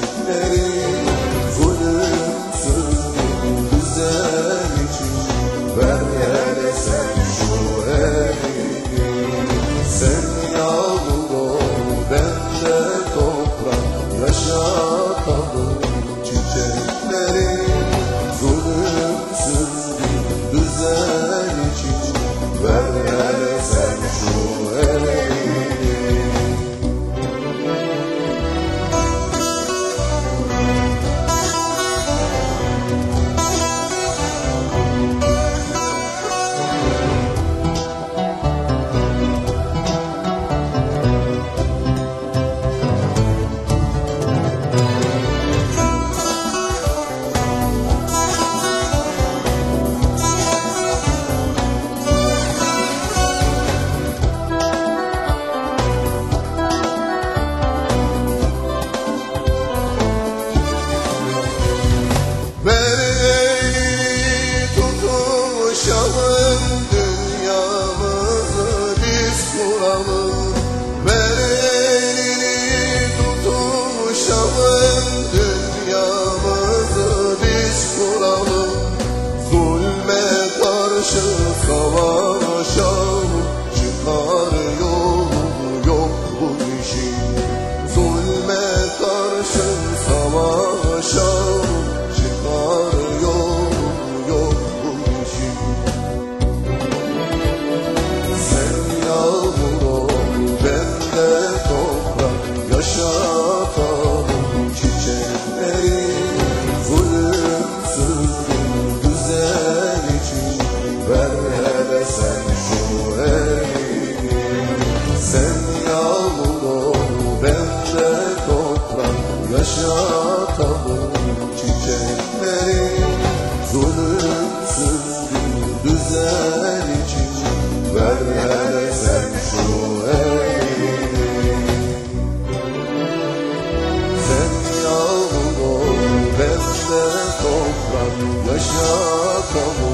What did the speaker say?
günleri Zulümsün güzel için. Ver yere sen şu elini Sen yağmur ol ben de toprak Yaşatalım. Çiçekleri Zulümsün 想问。yaşatalım çiçekleri Zulümsüz bir düzen için. Ver hele sen şu elini. Sen yağmur ol ben de toprak yaşatalım